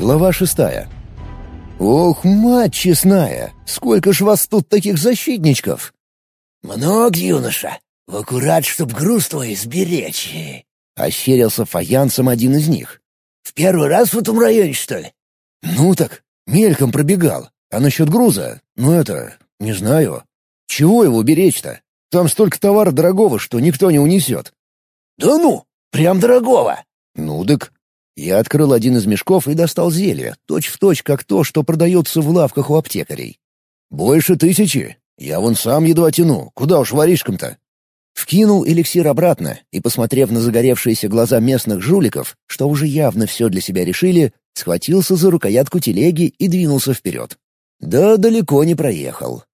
Глава шестая. «Ох, мать честная! Сколько ж вас тут таких защитничков!» «Много, юноша. В аккурат, чтоб груз твой сберечь!» — ощерился фаянсом один из них. «В первый раз в этом районе, что ли?» «Ну так, мельком пробегал. А насчет груза? Ну это... не знаю. Чего его беречь-то? Там столько товара дорогого, что никто не унесет». «Да ну! Прям дорогого!» «Ну так, я открыл один из мешков и достал зелье, точь-в-точь, точь, как то, что продается в лавках у аптекарей. «Больше тысячи. Я вон сам едва тяну. Куда уж воришкам-то?» Вкинул эликсир обратно и, посмотрев на загоревшиеся глаза местных жуликов, что уже явно все для себя решили, схватился за рукоятку телеги и двинулся вперед. Да далеко не проехал.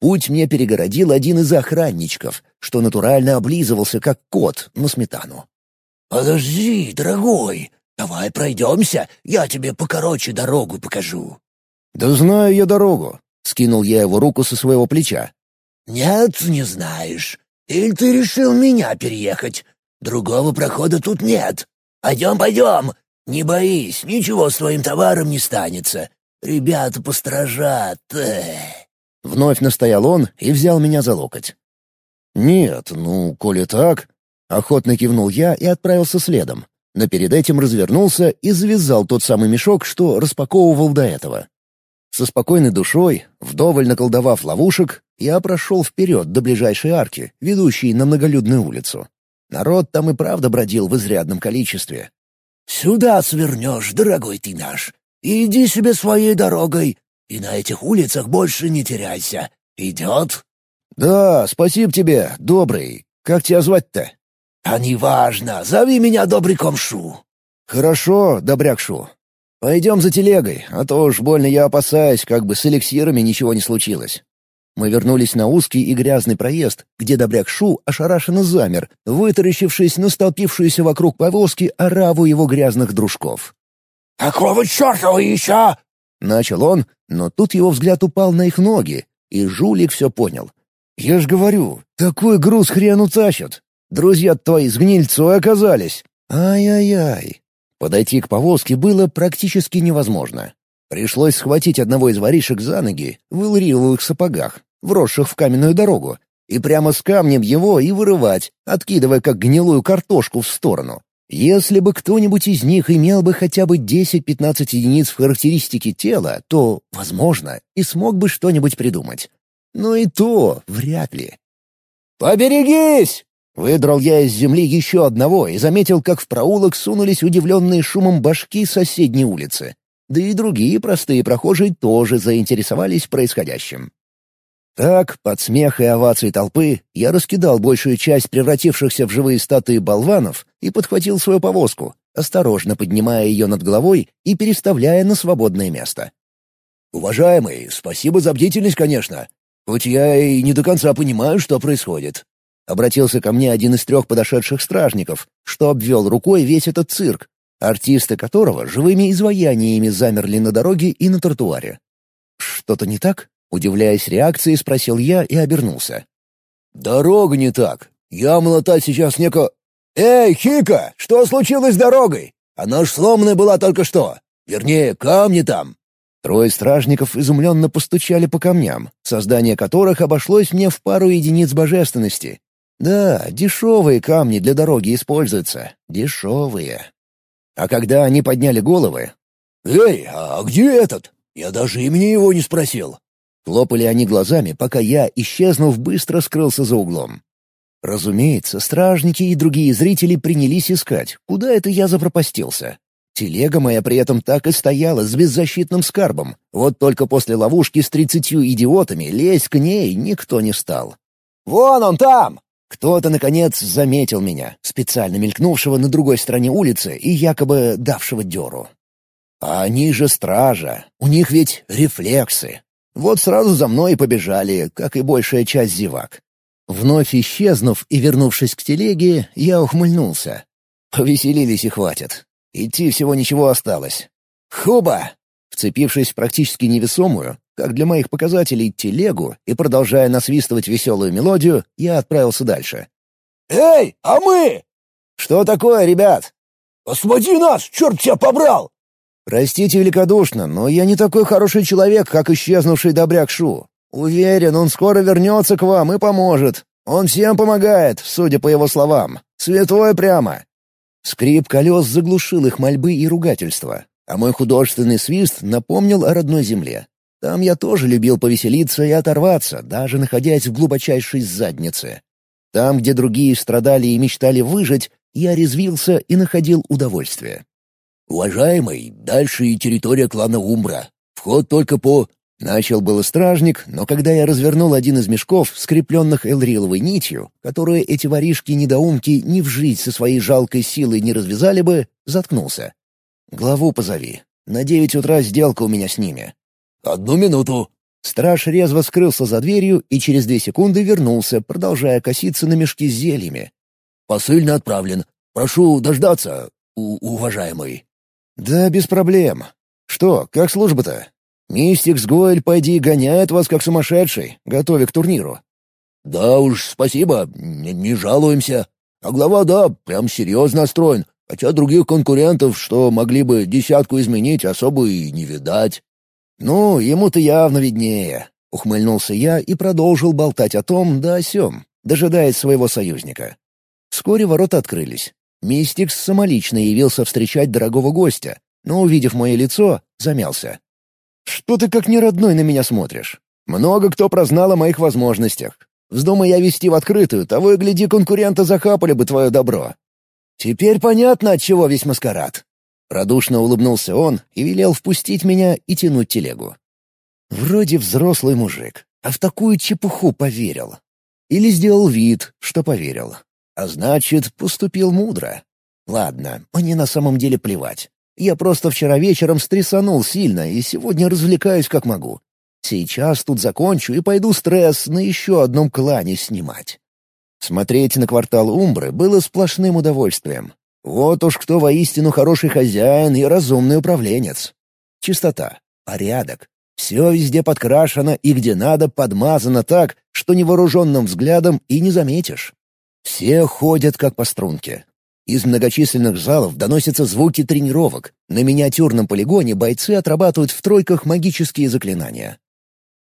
Путь мне перегородил один из охранничков, что натурально облизывался, как кот на сметану. «Подожди, дорогой, «Давай пройдемся, я тебе покороче дорогу покажу». «Да знаю я дорогу», — скинул я его руку со своего плеча. «Нет, не знаешь. Или ты решил меня переехать? Другого прохода тут нет. Пойдем, пойдем. Не боись, ничего с твоим товаром не станется. Ребята посторожат. Вновь настоял он и взял меня за локоть. «Нет, ну, коли так...» — охотно кивнул я и отправился следом но перед этим развернулся и завязал тот самый мешок, что распаковывал до этого. Со спокойной душой, вдоволь наколдовав ловушек, я прошел вперед до ближайшей арки, ведущей на многолюдную улицу. Народ там и правда бродил в изрядном количестве. «Сюда свернешь, дорогой ты наш. Иди себе своей дорогой, и на этих улицах больше не теряйся. Идет?» «Да, спасибо тебе, добрый. Как тебя звать-то?» «А неважно, зови меня Добряком Шу». «Хорошо, Добряк Шу. Пойдем за телегой, а то уж больно я опасаюсь, как бы с эликсирами ничего не случилось». Мы вернулись на узкий и грязный проезд, где Добряк Шу ошарашенно замер, вытаращившись на столпившуюся вокруг повозки ораву его грязных дружков. «Какого черта вы еще?» — начал он, но тут его взгляд упал на их ноги, и жулик все понял. «Я ж говорю, такой груз хрен утащат. Друзья твои с гнильцой оказались. Ай-яй-яй. Подойти к повозке было практически невозможно. Пришлось схватить одного из воришек за ноги в илриловых сапогах, вросших в каменную дорогу, и прямо с камнем его и вырывать, откидывая как гнилую картошку в сторону. Если бы кто-нибудь из них имел бы хотя бы 10-15 единиц в характеристике тела, то, возможно, и смог бы что-нибудь придумать. Но и то вряд ли. «Поберегись!» Выдрал я из земли еще одного и заметил, как в проулок сунулись удивленные шумом башки соседней улицы. Да и другие простые прохожие тоже заинтересовались происходящим. Так, под смех и овации толпы, я раскидал большую часть превратившихся в живые статуи болванов и подхватил свою повозку, осторожно поднимая ее над головой и переставляя на свободное место. «Уважаемый, спасибо за бдительность, конечно. Хоть я и не до конца понимаю, что происходит. Обратился ко мне один из трех подошедших стражников, что обвел рукой весь этот цирк, артисты которого живыми изваяниями замерли на дороге и на тротуаре. «Что-то не так?» — удивляясь реакции, спросил я и обернулся. «Дорога не так. Я латать сейчас неко...» «Эй, Хика, что случилось с дорогой? Она ж сломанная была только что. Вернее, камни там». Трое стражников изумленно постучали по камням, создание которых обошлось мне в пару единиц божественности, да, дешевые камни для дороги используются. Дешевые. А когда они подняли головы... «Эй, а где этот? Я даже имени его не спросил». Хлопали они глазами, пока я, исчезнув, быстро скрылся за углом. Разумеется, стражники и другие зрители принялись искать, куда это я запропастился. Телега моя при этом так и стояла с беззащитным скарбом. Вот только после ловушки с тридцатью идиотами лезть к ней никто не стал. «Вон он там!» Кто-то, наконец, заметил меня, специально мелькнувшего на другой стороне улицы и якобы давшего дёру. А они же стража, у них ведь рефлексы. Вот сразу за мной и побежали, как и большая часть зевак. Вновь исчезнув и вернувшись к телеге, я ухмыльнулся. Повеселились и хватит. Идти всего ничего осталось. «Хуба!» Вцепившись в практически невесомую, как для моих показателей, телегу и продолжая насвистывать веселую мелодию, я отправился дальше. «Эй, а мы?» «Что такое, ребят?» «Освободи нас, черт тебя побрал!» Простите великодушно, но я не такой хороший человек, как исчезнувший добряк Шу. Уверен, он скоро вернется к вам и поможет. Он всем помогает, судя по его словам. Святой прямо». Скрип колес заглушил их мольбы и ругательства, а мой художественный свист напомнил о родной земле. Там я тоже любил повеселиться и оторваться, даже находясь в глубочайшей заднице. Там, где другие страдали и мечтали выжить, я резвился и находил удовольствие. «Уважаемый, дальше и территория клана Умбра. Вход только по...» Начал было стражник, но когда я развернул один из мешков, скрепленных элриловой нитью, которую эти воришки-недоумки ни в жизнь со своей жалкой силой не развязали бы, заткнулся. «Главу позови. На девять утра сделка у меня с ними». «Одну минуту». Страж резво скрылся за дверью и через две секунды вернулся, продолжая коситься на мешки с зельями. «Посыльно отправлен. Прошу дождаться, уважаемый». «Да, без проблем. Что, как служба-то?» Мистик с Гоэль, пойди, гоняет вас как сумасшедший, готовя к турниру». «Да уж, спасибо, не, не жалуемся. А глава, да, прям серьезно настроен, хотя других конкурентов, что могли бы десятку изменить, особо и не видать». «Ну, ему-то явно виднее», — ухмыльнулся я и продолжил болтать о том да о сём, дожидаясь своего союзника. Вскоре ворота открылись. Мистикс самолично явился встречать дорогого гостя, но, увидев мое лицо, замялся. «Что ты как неродной на меня смотришь? Много кто прознал о моих возможностях. Вздумай я вести в открытую, того и гляди, конкурента захапали бы твое добро. Теперь понятно, от чего весь маскарад». Радушно улыбнулся он и велел впустить меня и тянуть телегу. Вроде взрослый мужик, а в такую чепуху поверил. Или сделал вид, что поверил. А значит, поступил мудро. Ладно, мне на самом деле плевать. Я просто вчера вечером стрессанул сильно и сегодня развлекаюсь как могу. Сейчас тут закончу и пойду стресс на еще одном клане снимать. Смотреть на квартал Умбры было сплошным удовольствием. Вот уж кто воистину хороший хозяин и разумный управленец. Чистота, порядок. Все везде подкрашено и где надо подмазано так, что невооруженным взглядом и не заметишь. Все ходят как по струнке. Из многочисленных залов доносятся звуки тренировок. На миниатюрном полигоне бойцы отрабатывают в тройках магические заклинания.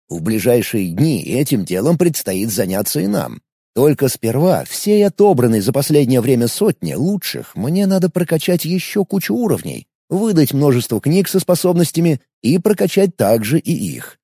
В ближайшие дни этим делом предстоит заняться и нам. Только сперва всей отобранной за последнее время сотни лучших мне надо прокачать еще кучу уровней, выдать множество книг со способностями и прокачать также и их.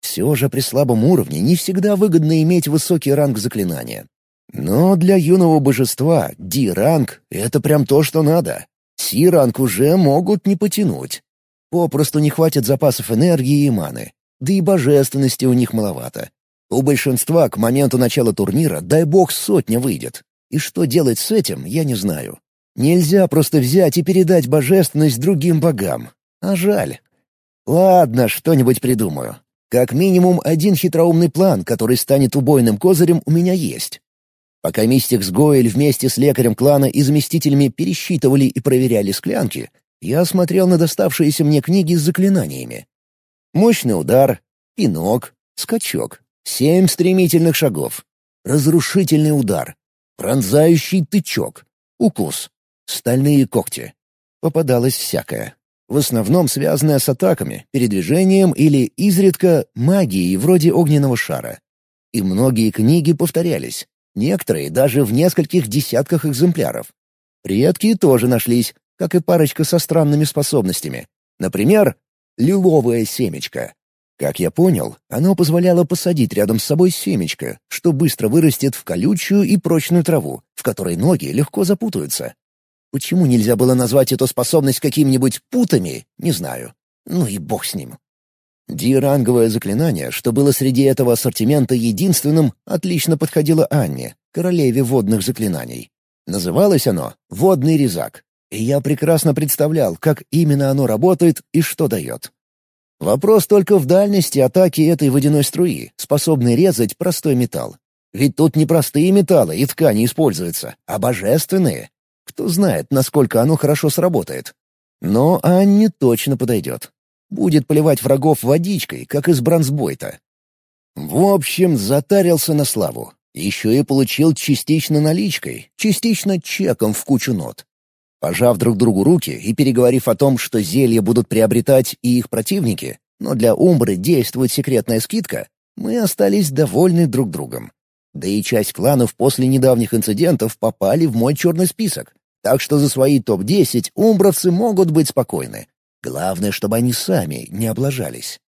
Все же при слабом уровне не всегда выгодно иметь высокий ранг заклинания. Но для юного божества Ди-ранг — это прям то, что надо. Си-ранг уже могут не потянуть. Попросту не хватит запасов энергии и маны. Да и божественности у них маловато. У большинства к моменту начала турнира, дай бог, сотня выйдет. И что делать с этим, я не знаю. Нельзя просто взять и передать божественность другим богам. А жаль. Ладно, что-нибудь придумаю. Как минимум один хитроумный план, который станет убойным козырем, у меня есть. Пока мистик с Гоэль вместе с лекарем клана и заместителями пересчитывали и проверяли склянки, я смотрел на доставшиеся мне книги с заклинаниями. Мощный удар, пинок, скачок, семь стремительных шагов, разрушительный удар, пронзающий тычок, укус, стальные когти. Попадалось всякое. В основном связанное с атаками, передвижением или, изредка, магией вроде огненного шара. И многие книги повторялись. Некоторые даже в нескольких десятках экземпляров. Редкие тоже нашлись, как и парочка со странными способностями. Например, лиловое семечко. Как я понял, оно позволяло посадить рядом с собой семечко, что быстро вырастет в колючую и прочную траву, в которой ноги легко запутаются. Почему нельзя было назвать эту способность какими-нибудь путами, не знаю. Ну и бог с ним. Диранговое заклинание, что было среди этого ассортимента единственным, отлично подходило Анне, королеве водных заклинаний. Называлось оно «Водный резак», и я прекрасно представлял, как именно оно работает и что дает. Вопрос только в дальности атаки этой водяной струи, способной резать простой металл. Ведь тут не простые металлы и ткани используются, а божественные. Кто знает, насколько оно хорошо сработает. Но Анне точно подойдет. Будет поливать врагов водичкой, как из бронзбойта. В общем, затарился на славу. Еще и получил частично наличкой, частично чеком в кучу нот. Пожав друг другу руки и переговорив о том, что зелья будут приобретать и их противники, но для Умбры действует секретная скидка, мы остались довольны друг другом. Да и часть кланов после недавних инцидентов попали в мой черный список, так что за свои топ-10 умбровцы могут быть спокойны. Главное, чтобы они сами не облажались.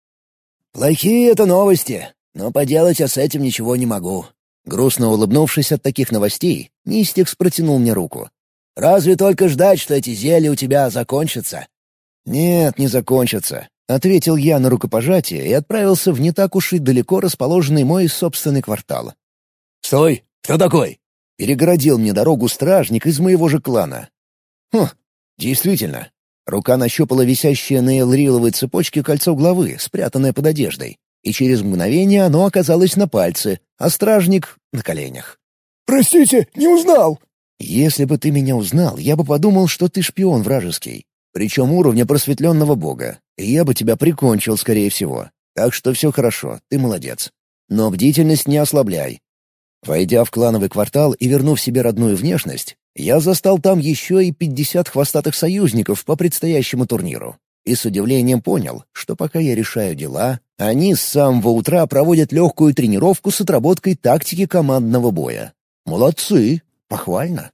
«Плохие это новости, но поделать я с этим ничего не могу». Грустно улыбнувшись от таких новостей, Мистикс протянул мне руку. Разве только ждать, что эти зелья у тебя закончатся?» «Нет, не закончатся», — ответил я на рукопожатие и отправился в не так уж и далеко расположенный мой собственный квартал. «Стой! Кто такой?» — перегородил мне дорогу стражник из моего же клана. «Хм, действительно». Рука нащупала висящее на элриловой цепочке кольцо главы, спрятанное под одеждой, и через мгновение оно оказалось на пальце, а стражник — на коленях. «Простите, не узнал!» Если бы ты меня узнал, я бы подумал, что ты шпион вражеский. Причем уровня просветленного бога. И я бы тебя прикончил, скорее всего. Так что все хорошо, ты молодец. Но бдительность не ослабляй. Войдя в клановый квартал и вернув себе родную внешность, я застал там еще и пятьдесят хвостатых союзников по предстоящему турниру. И с удивлением понял, что пока я решаю дела, они с самого утра проводят легкую тренировку с отработкой тактики командного боя. Молодцы! Похвально.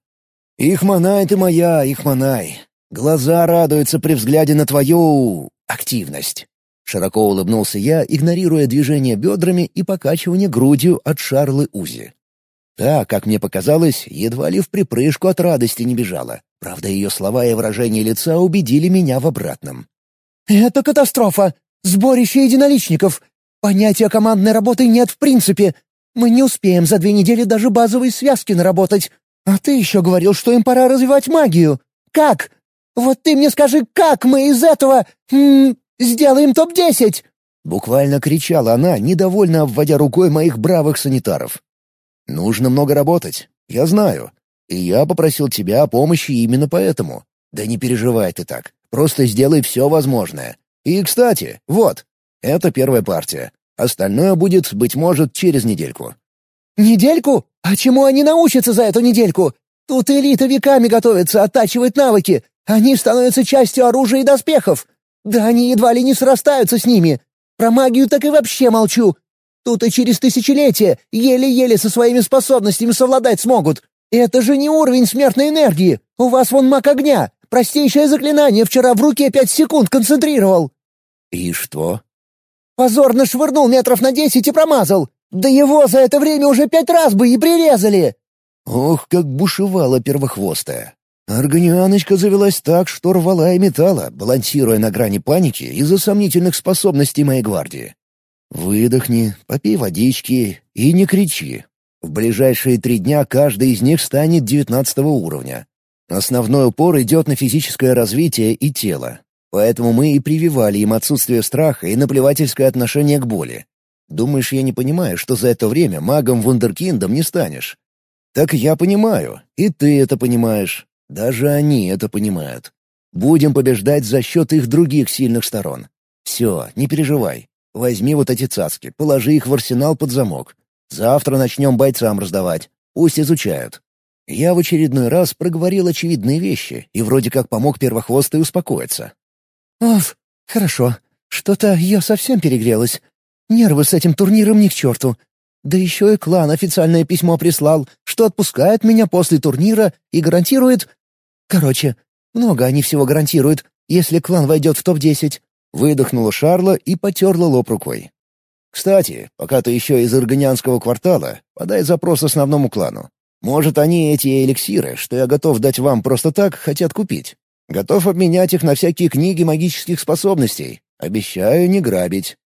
Ихманай ты моя, Ихманай. Глаза радуются при взгляде на твою... активность. Широко улыбнулся я, игнорируя движение бедрами и покачивание грудью от Шарлы Узи. Та, как мне показалось, едва ли в припрыжку от радости не бежала. Правда, ее слова и выражение лица убедили меня в обратном. «Это катастрофа! Сборище единоличников! Понятия командной работы нет в принципе! Мы не успеем за две недели даже базовые связки наработать. А ты еще говорил, что им пора развивать магию. Как? Вот ты мне скажи, как мы из этого... М -м, сделаем топ-10?» Буквально кричала она, недовольно обводя рукой моих бравых санитаров. «Нужно много работать, я знаю. И я попросил тебя о помощи именно поэтому. Да не переживай ты так, просто сделай все возможное. И, кстати, вот, это первая партия. Остальное будет, быть может, через недельку». «Недельку? А чему они научатся за эту недельку? Тут элита веками готовится, оттачивает навыки. Они становятся частью оружия и доспехов. Да они едва ли не срастаются с ними. Про магию так и вообще молчу. Тут и через тысячелетия еле-еле со своими способностями совладать смогут. Это же не уровень смертной энергии. У вас вон маг огня. Простейшее заклинание вчера в руке пять секунд концентрировал». «И что?» «Позорно швырнул метров на десять и промазал. Да его за это время уже пять раз бы и прирезали!» Ох, как бушевала первохвостая. Органианочка завелась так, что рвала и металла, балансируя на грани паники из-за сомнительных способностей моей гвардии. Выдохни, попей водички и не кричи. В ближайшие три дня каждый из них станет девятнадцатого уровня. Основной упор идет на физическое развитие и тело. Поэтому мы и прививали им отсутствие страха и наплевательское отношение к боли. Думаешь, я не понимаю, что за это время магом-вундеркиндом не станешь? Так я понимаю, и ты это понимаешь. Даже они это понимают. Будем побеждать за счет их других сильных сторон. Все, не переживай. Возьми вот эти цацки, положи их в арсенал под замок. Завтра начнем бойцам раздавать. Пусть изучают. Я в очередной раз проговорил очевидные вещи и вроде как помог первохвостой успокоиться. «Оф, хорошо. Что-то я совсем перегрелась. Нервы с этим турниром ни к черту. Да еще и клан официальное письмо прислал, что отпускает меня после турнира и гарантирует... Короче, много они всего гарантируют, если клан войдет в топ-10. Выдохнула Шарла и потерла лоб рукой. «Кстати, пока ты еще из Ирганянского квартала, подай запрос основному клану. Может, они эти эликсиры, что я готов дать вам просто так, хотят купить. Готов обменять их на всякие книги магических способностей. Обещаю не грабить.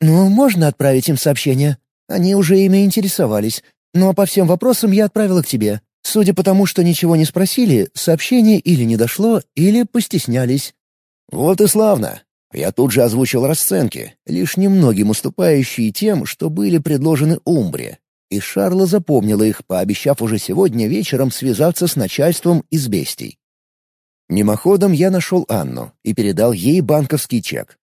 «Ну, можно отправить им сообщение. Они уже ими интересовались. Но по всем вопросам я отправила к тебе. Судя по тому, что ничего не спросили, сообщение или не дошло, или постеснялись». «Вот и славно. Я тут же озвучил расценки, лишь немногим уступающие тем, что были предложены Умбре. И Шарла запомнила их, пообещав уже сегодня вечером связаться с начальством из бестий. Мимоходом я нашел Анну и передал ей банковский чек.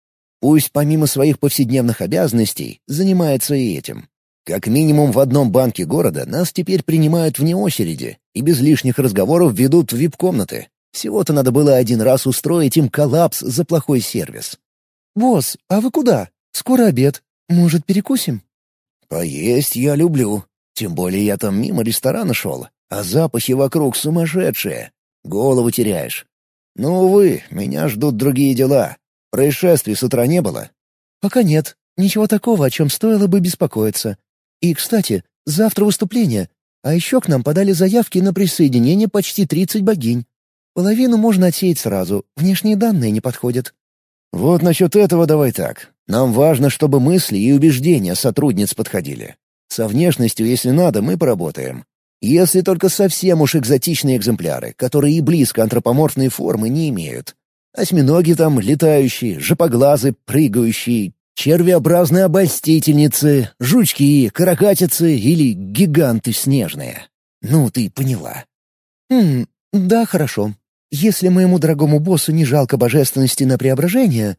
Пусть помимо своих повседневных обязанностей занимается и этим. Как минимум в одном банке города нас теперь принимают вне очереди и без лишних разговоров ведут в вип-комнаты. Всего-то надо было один раз устроить им коллапс за плохой сервис. «Босс, а вы куда? Скоро обед. Может, перекусим?» «Поесть я люблю. Тем более я там мимо ресторана шел, а запахи вокруг сумасшедшие. Голову теряешь. Но, увы, меня ждут другие дела. Происшествий с утра не было?» «Пока нет. Ничего такого, о чем стоило бы беспокоиться. И, кстати, завтра выступление. А еще к нам подали заявки на присоединение почти 30 богинь. Половину можно отсеять сразу, внешние данные не подходят. Вот насчет этого давай так. Нам важно, чтобы мысли и убеждения сотрудниц подходили. Со внешностью, если надо, мы поработаем. Если только совсем уж экзотичные экземпляры, которые и близко антропоморфные формы не имеют. Осьминоги там летающие, жопоглазы, прыгающие, червеобразные обольстительницы, жучки, каракатицы или гиганты снежные. Ну, ты поняла. Хм, да, хорошо. Если моему дорогому боссу не жалко божественности на преображение,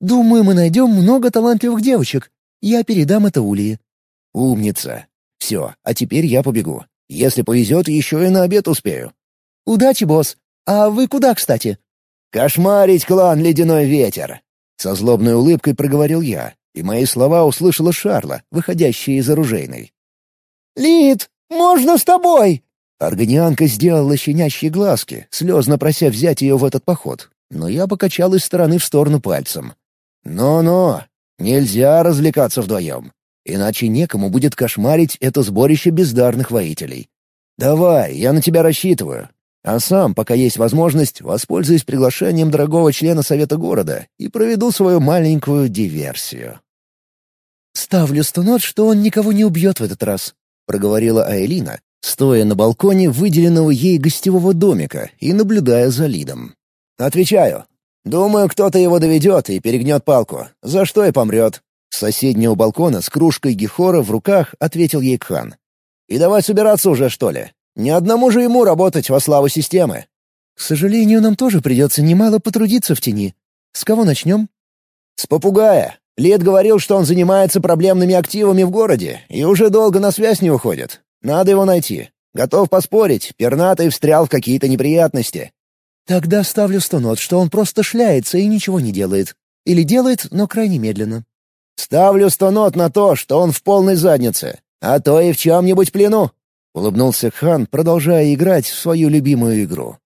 думаю, мы найдем много талантливых девочек. Я передам это Улии». «Умница. Все, а теперь я побегу. Если повезет, еще и на обед успею». «Удачи, босс. А вы куда, кстати?» «Кошмарить клан Ледяной Ветер!» Со злобной улыбкой проговорил я, и мои слова услышала Шарла, выходящая из оружейной. «Лид, можно с тобой?» Органианка сделала щенящие глазки, слезно прося взять ее в этот поход, но я покачал из стороны в сторону пальцем. «Но-но, нельзя развлекаться вдвоем, иначе некому будет кошмарить это сборище бездарных воителей. Давай, я на тебя рассчитываю. А сам, пока есть возможность, воспользуюсь приглашением дорогого члена Совета города и проведу свою маленькую диверсию». «Ставлю сто нот, что он никого не убьет в этот раз», — проговорила Айлина, стоя на балконе выделенного ей гостевого домика и наблюдая за Лидом. «Отвечаю. Думаю, кто-то его доведет и перегнет палку, за что и помрет». С соседнего балкона с кружкой Гехора в руках ответил ей Кхан. «И давай собираться уже, что ли? Ни одному же ему работать во славу системы». «К сожалению, нам тоже придется немало потрудиться в тени. С кого начнем?» «С попугая. Лид говорил, что он занимается проблемными активами в городе и уже долго на связь не уходит. Надо его найти. Готов поспорить, пернатый встрял в какие-то неприятности». «Тогда ставлю сто нот, что он просто шляется и ничего не делает. Или делает, но крайне медленно». «Ставлю сто нот на то, что он в полной заднице, а то и в чем-нибудь плену», — улыбнулся хан, продолжая играть в свою любимую игру.